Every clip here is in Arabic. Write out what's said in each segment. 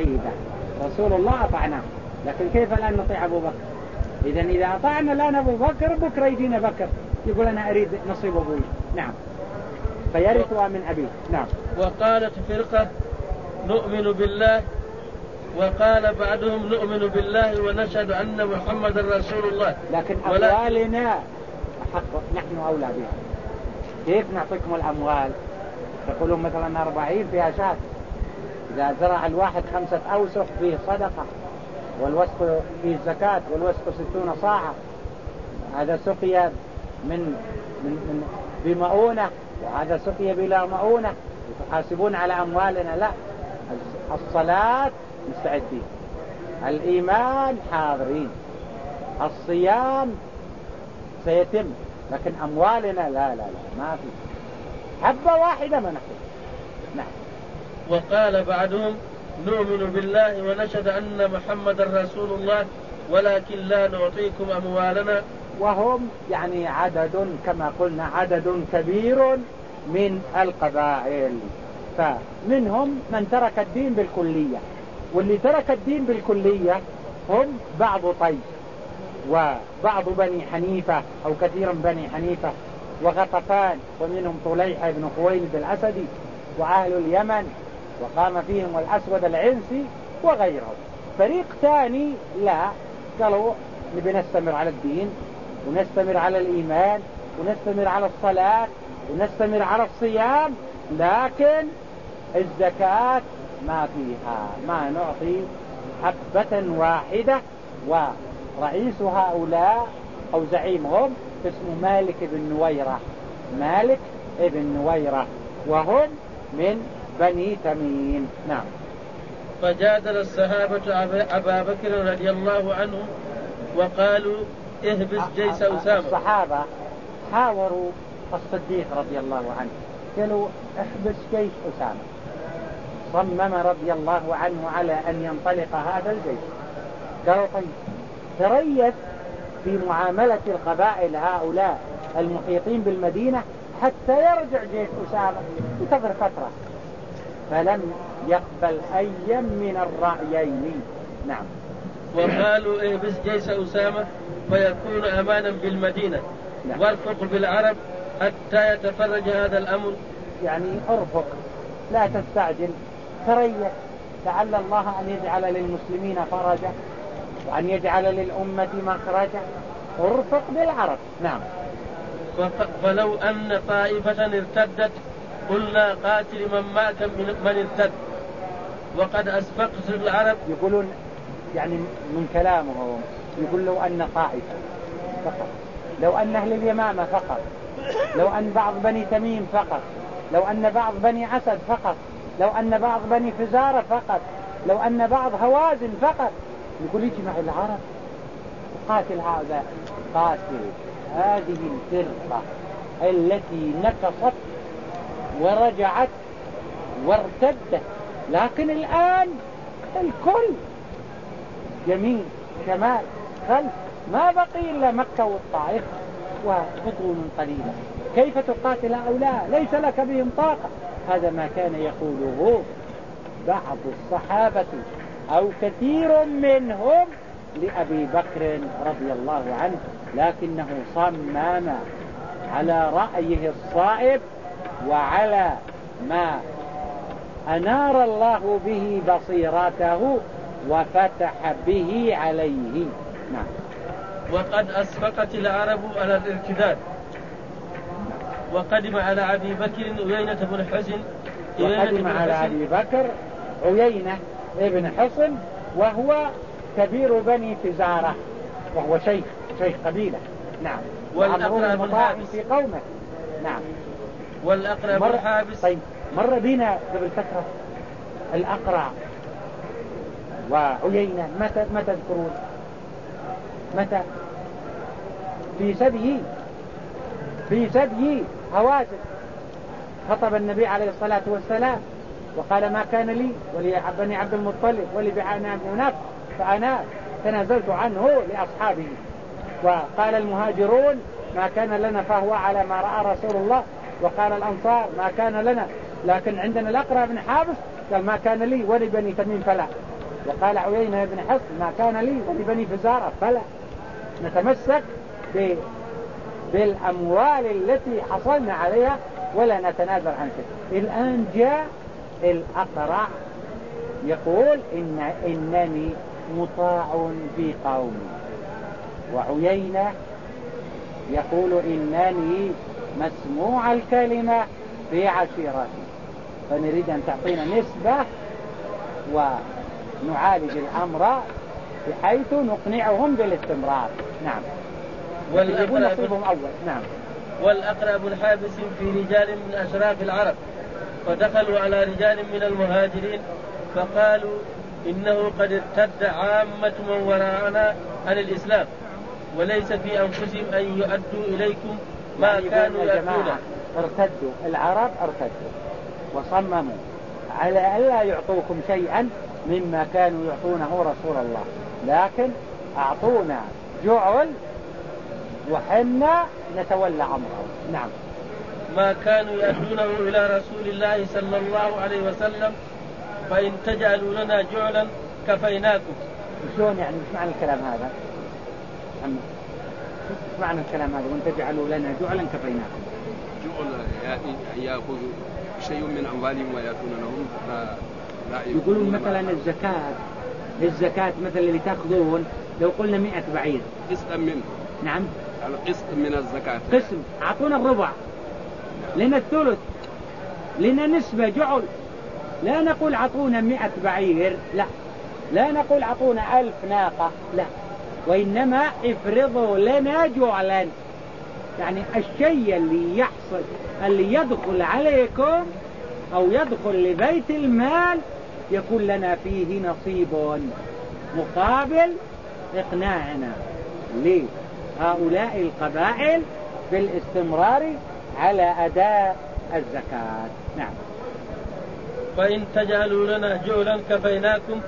بعيدة. رسول الله أطعناه لكن كيف الآن نطيع أبو بكر؟ إذا إذا أطعنا الآن أبو بكر بكرة يجينا بكر. يقول أنا أريد نصيب أبوي. نعم. فيرثها من أبيه. نعم. وقالت فرقة نؤمن بالله. وقال بعضهم نؤمن بالله ونشهد أن محمد رسول الله. لكن أموالنا حق. نحن أولى بها. كيف نعطيكم الأموال؟ يقولون مثلا أربعين فيها شاة. إذا زرع الواحد خمسة أوسق فيه صدقة والوسق فيه زكاة والوسق ستون صاعة هذا سقي من من من بمؤونة وهذا سقي بلا مؤونة. يحاسبون على أموالنا لا. الصلاة مستعدين. الإيمان حاضرين. الصيام سيتم لكن أموالنا لا لا لا ما في. حبة واحدة ما نحن نعم. وقال بعدهم نؤمن بالله ونشهد أن محمد رسول الله ولكن لا نعطيكم أموالنا. وهم يعني عدد كما قلنا عدد كبير من القبائل. فمنهم من ترك الدين بالكلية واللي ترك الدين بالكلية هم بعض طي وبعض بني حنيفة أو كثير من بني حنيفة وغطفان ومنهم طليحة بن خويلد الأسدي وأهل اليمن وقام فيهم الأسود العنسي وغيرهم. فريق ثاني لا قالوا نبي نستمر على الدين ونستمر على الإيمان ونستمر على الصلاة ونستمر على الصيام لكن الزكاة ما فيها. ما نعطي حبة واحدة ورئيس هؤلاء أو زعيمهم اسمه مالك بن نويرة. مالك ابن نويرة. وهم من بني تميم. نعم. فجادل الصحابة أبا بكر رضي الله عنه وقالوا اهبس جيش أسامة. الصحابة حاوروا الصديق رضي الله عنه. قالوا احبس جيش أسامة. صمم رضي الله عنه على أن ينطلق هذا الجيش. قالوا طيب تريث في معاملة القبائل هؤلاء المحيطين بالمدينة حتى يرجع جيش أسامة. انتظر فترة. فلم يقبل أي من الرأيين. نعم. وقالوا اهبس جيش أسامة فيكون أمانا بالمدينة. نعم. وارفق بالعرب حتى يتفرج هذا الأمر. يعني ارفق لا تستعجل. تريح. لعل الله أن يجعل للمسلمين فرجا وأن يجعل للأمة مخرجا. ارفق بالعرب. نعم. فلو أن طائفة ارتدت قلنا قاتل من معك من, من ارتد. وقد أسبقت العرب. يقولون يعني من كلامهم يقول لو أن طائفة فقط. لو أن أهل اليمامة فقط. لو أن بعض بني تميم فقط. لو أن بعض بني أسد فقط. لو أن بعض بني فزارة فقط. لو أن بعض هوازن فقط. يقول اجمع العرب. قاتل هذا قاتل هذه الفرقة التي نكصت ورجعت وارتدت. لكن الآن الكل يمين شمال خلف ما بقي إلا مكة والطائف وبطون قليلة. كيف تقاتل هؤلاء؟ ليس لك بهم طاقة. هذا ما كان يقوله بعض الصحابة أو كثير منهم لأبي بكر رضي الله عنه لكنه صمم على رأيه الصائب وعلى ما أنار الله به بصيرته وفتح به عليه. نعم. وقد أسبقت العرب على الارتداد. وقدم على أبي بكر عيينة بن حسن. وقدم على أبي بكر عيينة ابن حصن وهو كبير بني فزارة وهو شيخ شيخ قبيلة. نعم. بن حابس في قومه. نعم. والأقرع بن حابس طيب مر بنا قبل فترة الأقرع وعيينة. متى متى تذكرون متى؟ في سبي في سبي هوازن. خطب النبي عليه الصلاة والسلام وقال ما كان لي ولبني عبد المطلب ولبعنا بن نفس فأنا تنازلت عنه لأصحابه. وقال المهاجرون ما كان لنا فهو على ما رأى رسول الله وقال الأنصار ما كان لنا لكن عندنا الأقرى بن حابس قال ما كان لي ولبني تميم فلا. وقال عيينة بن حصن ما كان لي ولبني فزارة فلا. نتمسك بالأموال التي حصلنا عليها ولا نتنازل عن شيء. الآن جاء الأقرع يقول إن إنني مطاع في قومي. وعيينة يقول إنني مسموع الكلمة في عشيرتي فنريد أن تعطينا نسبة ونعالج الأمر بحيث نقنعهم بالاستمرار. نعم. والأقرب نصيبهم أول. نعم. والأقرب الحابس في رجال من أشراف العرب. فدخلوا على رجال من المهاجرين فقالوا إنه قد ارتد عامة من وراءنا عن الإسلام. وليس في أنفسهم أن يؤدوا إليكم ما يعني كانوا يأتون ارتدوا العرب ارتدوا وصمموا على ألا يعطوكم شيئا مما كانوا يعطونه رسول الله. لكن أعطونا جعل وحنا نتولى أمره نعم. ما كانوا يأتونه إلى رسول الله صلى الله عليه وسلم فإن تجعلوا لنا جعلا كفيناكم. شلون يعني؟ مش معنى الكلام هذا؟ معنى الكلام هذا وان تجعلوا لنا جعلا كفيناكم؟ جعل يعني يأخذ شيء من أموالهم ويأتون لهم لا يقولون مثلا الزكاة الزكاة مثلا اللي تأخذون لو قلنا 100 بعير. قسطا منه. نعم. على قسط من الزكاة. قسم أعطونا الربع. لنا الثلث. لنا نسبة جعل. لا نقول أعطونا 100 بعير لا. لا نقول أعطونا ألف ناقة لا. وإنما افرضوا لنا جعلا. يعني الشيء اللي يحصل اللي يدخل عليكم أو يدخل لبيت المال يكون لنا فيه نصيب مقابل إقناعنا. لهؤلاء القبائل بالاستمرار على أداء الزكاة. نعم. فإن تجعلوا لنا جولا كفيناكم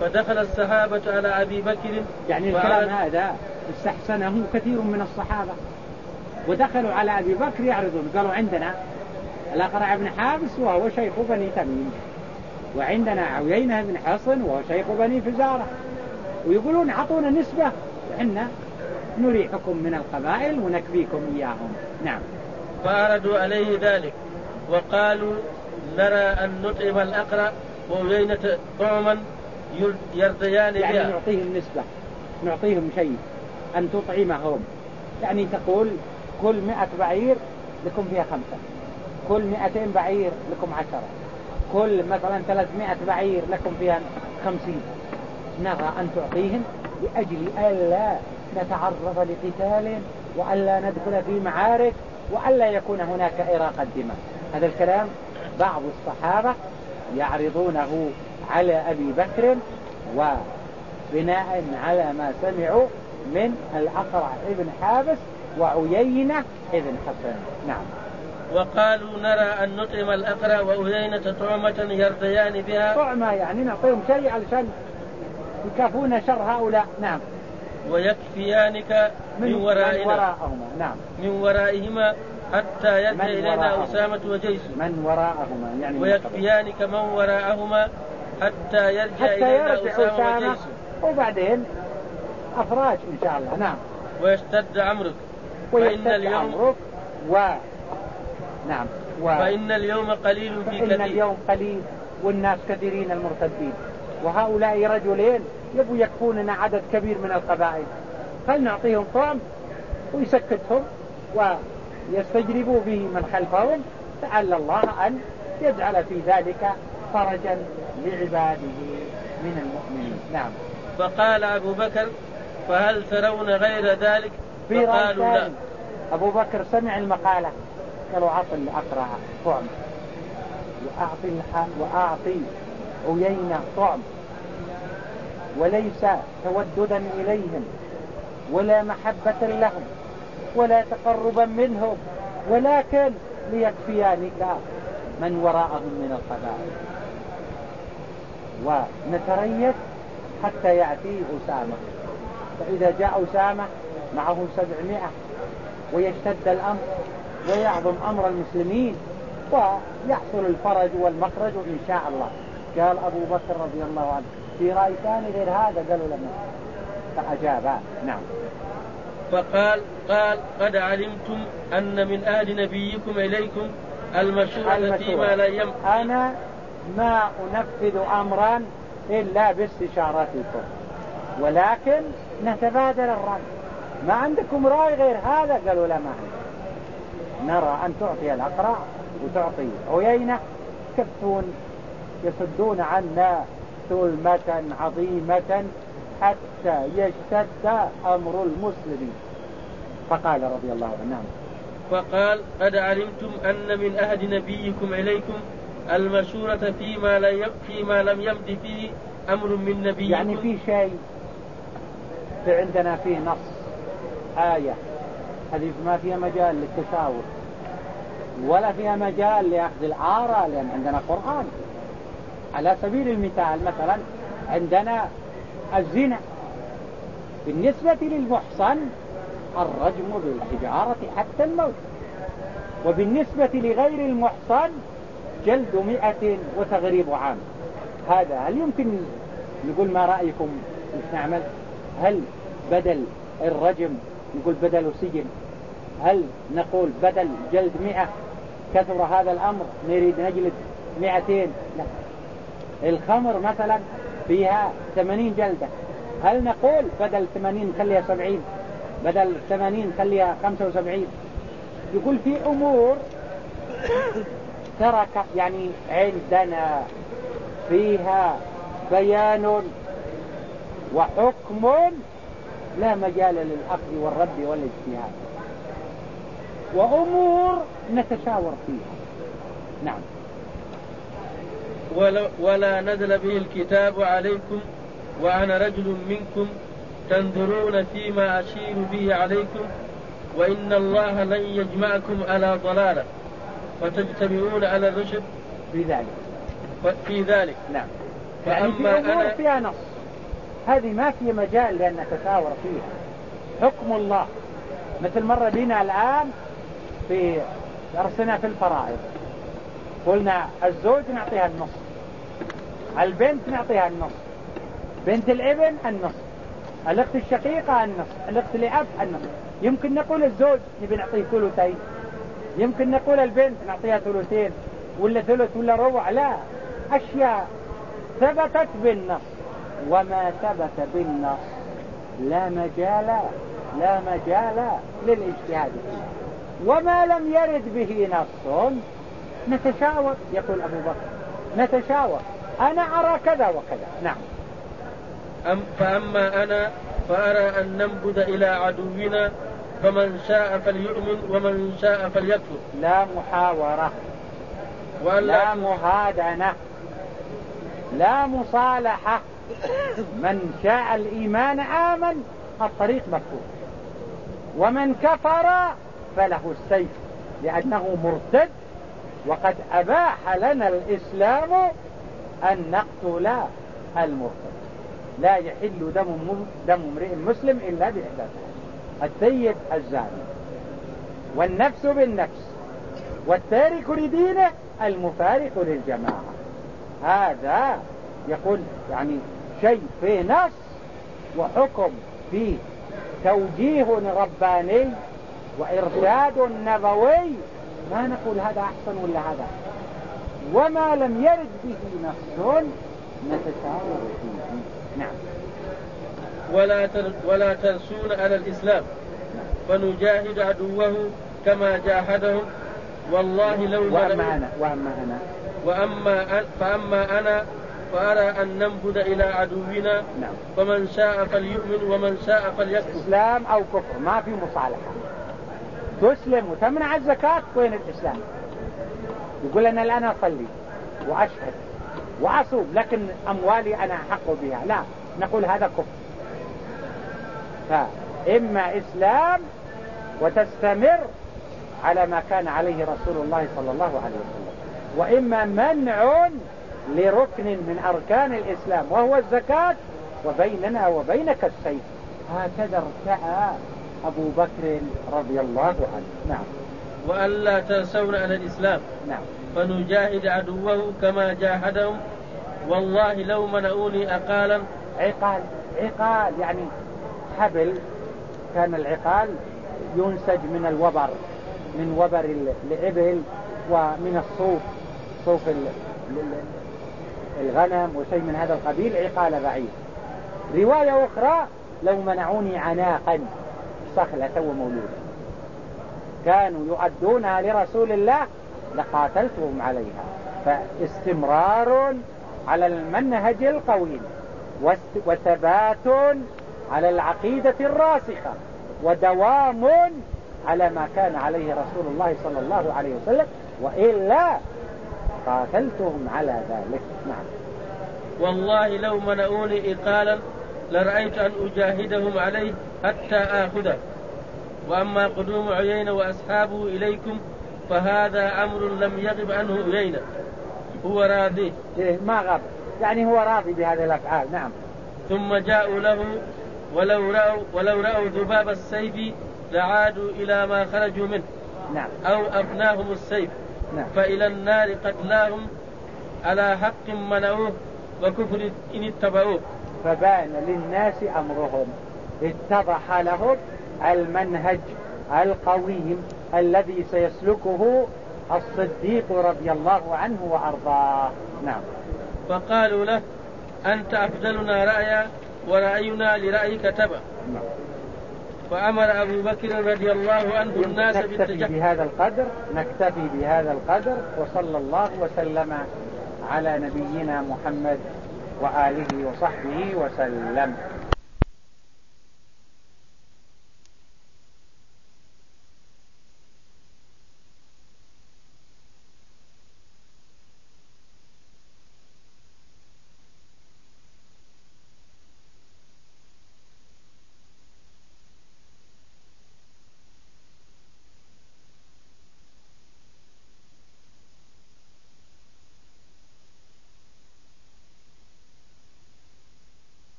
فدخل الصحابة على أبي بكر يعني الكلام هذا استحسنه كثير من الصحابة. ودخلوا على أبي بكر يعرضون. قالوا عندنا الأقرع بن حابس وهو شيخ بني تميم. وعندنا عوينة بن حصن وهو شيخ بني فزارة. ويقولون أعطونا نسبة. وحنا نريحكم من القبائل ونكفيكم إياهم. نعم. فأردوا عليه ذلك. وقالوا نرى أن نطعم الأقرع وعيينة طعما يرضيان بها. يعني نعطيهم نسبة نعطيهم شيء أن تطعمهم. يعني تقول كل مئة بعير لكم فيها خمسة. كل مئتين بعير لكم عشرة. كل مثلا ثلاثمائة بعير لكم فيها خمسين. نرى أن تعطيهم لأجل ألا نتعرض لقتال وألا ندخل في معارك وألا يكون هناك إراقة دماء. هذا الكلام بعض الصحابة يعرضونه على أبي بكر وبناء على ما سمعوا من الأقرع ابن حابس وعيينة ابن حسن. نعم. وقالوا نرى أن نطعم الأقرع وعيينة طعمة يرضيان بها. طعمة يعني نعطيهم شيء علشان يكافون شر هؤلاء. نعم. ويكفيانك من, من ورائنا. من وراءهما. نعم. من ورائهما حتى يرجع إلينا أسامة وجيشه من وراءهما يعني ويكفيانك من وراءهما حتى يرجع حتى إلينا أسامة, أسامة وبعدين أفراج إن شاء الله نعم. ويشتد عمرك. ويشتد فإن اليوم عمرك و نعم و... فإن اليوم قليل في كثير. فإن اليوم قليل والناس كثيرين المرتدين. وهؤلاء رجلين يبوا يكفوننا عدد كبير من القبائل. فلنعطيهم طعم ويسكتهم ويستجربوا به من خلفهم لعل الله أن يجعل في ذلك فرجا لعباده من المؤمنين. نعم. فقال أبو بكر فهل ترون غير ذلك؟ فقالوا لا. أبو بكر سمع المقالة قالوا عطل الأقرع طعم. وأعطي, وأعطي عيينة طعم. وليس توددا إليهم ولا محبة لهم ولا تقربا منهم ولكن ليكفيانك من وراءهم من القبائل ونتريث حتى يأتي أسامة. فإذا جاء أسامة معه سبعمائة ويشتد الأمر ويعظم أمر المسلمين ويحصل الفرج والمخرج إن شاء الله. قال أبو بكر رضي الله عنه في رأي ثاني غير هذا؟ قالوا لنا فأجابا. نعم. فقال قال قد علمتم أن من أهل نبيكم إليكم المشورة فيما لا يم أنا ما أنفذ أمرا إلا باستشارتكم. ولكن نتبادل الرأي. ما عندكم رأي غير هذا؟ قالوا لا ما نرى أن تعطي الأقرع وتعطي عيينة. كفون يصدون عنا ثلمة عظيمة حتى يشتد أمر المسلمين. فقال رضي الله عنه. نعم. فقال قد علمتم أن من أهد نبيكم إليكم المشورة فيما, لا فيما لم يمد فيه أمر من نبيكم. يعني في شيء في عندنا فيه نص آية. هذه ما فيها مجال للتشاور ولا فيها مجال لأخذ الآراء لأن عندنا قرآن. على سبيل المثال مثلا عندنا الزنا. بالنسبة للمحصن الرجم بالحجارة حتى الموت. وبالنسبة لغير المحصن جلد مئة وتغريب عام. هذا هل يمكن نقول ما رأيكم إيش نعمل هل بدل الرجم نقول بدل سجن؟ هل نقول بدل جلد مئة كثر هذا الأمر نريد نجلد مئتين؟ لا. الخمر مثلا فيها ثمانين جلدة. هل نقول بدل ثمانين خليها سبعين؟ بدل ثمانين خليها خمسة وسبعين؟ يقول في أمور ترك يعني عندنا فيها بيان وحكم لا مجال للأخذ والرد والاجتهاد. وأمور نتشاور فيها. نعم. ولا, ولا نزل به الكتاب عليكم وأنا رجل منكم تنظرون فيما أشير به عليكم وإن الله لن يجمعكم على ضلالة. فتجتمعون على الرشد في ذلك. في ذلك. نعم. يعني أنا فيها نص. هذه ما في مجال لأن نتشاور فيها. حكم الله. مثل مر بنا الآن في درسنا في الفرائض. قلنا الزوج نعطيها النص. البنت نعطيها النص. بنت الابن النص. الأخت الشقيقة النص. الأخت لأب النص. يمكن نقول الزوج نبي نعطيه ثلثين. يمكن نقول البنت نعطيها ثلثين ولا ثلث ولا ربع لا. أشياء ثبتت بالنص. وما ثبت بالنص لا مجال لا مجال للاجتهاد وما لم يرد به نص نتشاور يقول أبو بكر نتشاور. أنا أرى كذا وكذا. نعم. أم فأما أنا فأرى أن ننبذ إلى عدونا فمن شاء فليؤمن ومن شاء فليكفر. لا محاورة. لا مهادنة. لا مصالحة. من شاء الإيمان آمن الطريق مفتوح. ومن كفر فله السيف لأنه مرتد. وقد أباح لنا الإسلام أن نقتل المرتد. لا يحل دم دم امرئ مسلم إلا بإحداث السيد الزاني والنفس بالنفس. والتارك لدينه المفارق للجماعة. هذا يقول يعني شيء في نص وحكم فيه توجيه رباني وإرشاد نبوي. ما نقول هذا أحسن ولا هذا؟ وما لم يرد به نص فيه نعم. ولا ولا تنسون على الإسلام. فنجاهد عدوه كما جاهدهم. والله لو وأما أنا وأما أنا. وأما أن فأما أنا فأرى أن ننبذ إلى عدونا. نعم. فمن شاء فليؤمن ومن شاء فليكفر. إسلام أو كفر ما في مصالحة. تسلم وتمنع الزكاة وين الإسلام؟ يقول أنا الآن أصلي وأشهد. وأصوم لكن أموالي أنا أحق بها. لا نقول هذا كفر. فإما إسلام وتستمر على ما كان عليه رسول الله صلى الله عليه وسلم وإما منع لركن من أركان الإسلام وهو الزكاة وبيننا وبينك السيف. هكذا ارتعى أبو بكر رضي الله عنه. نعم. وألا تنسون على الإسلام. نعم. فنجاهد عدوه كما جاهدهم. والله لو منعوني أقالا. عقال عقال يعني حبل. كان العقال ينسج من الوبر من وبر الإبل ومن الصوف صوف الغنم وشيء من هذا القبيل. عقال بعيد. رواية أخرى لو منعوني عناقا. صخلة ومولودا كانوا يؤدونها لرسول الله لقاتلتهم عليها. فاستمرار على المنهج القويم وثبات على العقيدة الراسخة ودوام على ما كان عليه رسول الله صلى الله عليه وسلم وإلا قاتلتهم على ذلك. نعم. والله لو منعوني إقالا لرأيت أن أجاهدهم عليه حتى آخذه. وأما قدوم عيينة وأصحابه إليكم فهذا أمر لم يغب عنه عيينة هو راضي. إيه ما غاب. يعني هو راضي بهذه الأفعال نعم. ثم جاءوا له ولو رأوا ولو رأوا ذباب السيف لعادوا إلى ما خرجوا منه. نعم. أو أفناهم السيف. نعم. فإلى النار قتلاهم على حق منعوه وكفر إن اتبعوه. فبان للناس أمرهم. اتضح لهم المنهج القويم. الذي سيسلكه الصديق رضي الله عنه وأرضاه. نعم. فقالوا له أنت أفضلنا رأيا ورأينا لرأيك تبع نعم. فأمر أبو بكر رضي الله عنه الناس نكتفي بهذا القدر نكتفي بهذا القدر وصلى الله وسلم على نبينا محمد وآله وصحبه وسلم.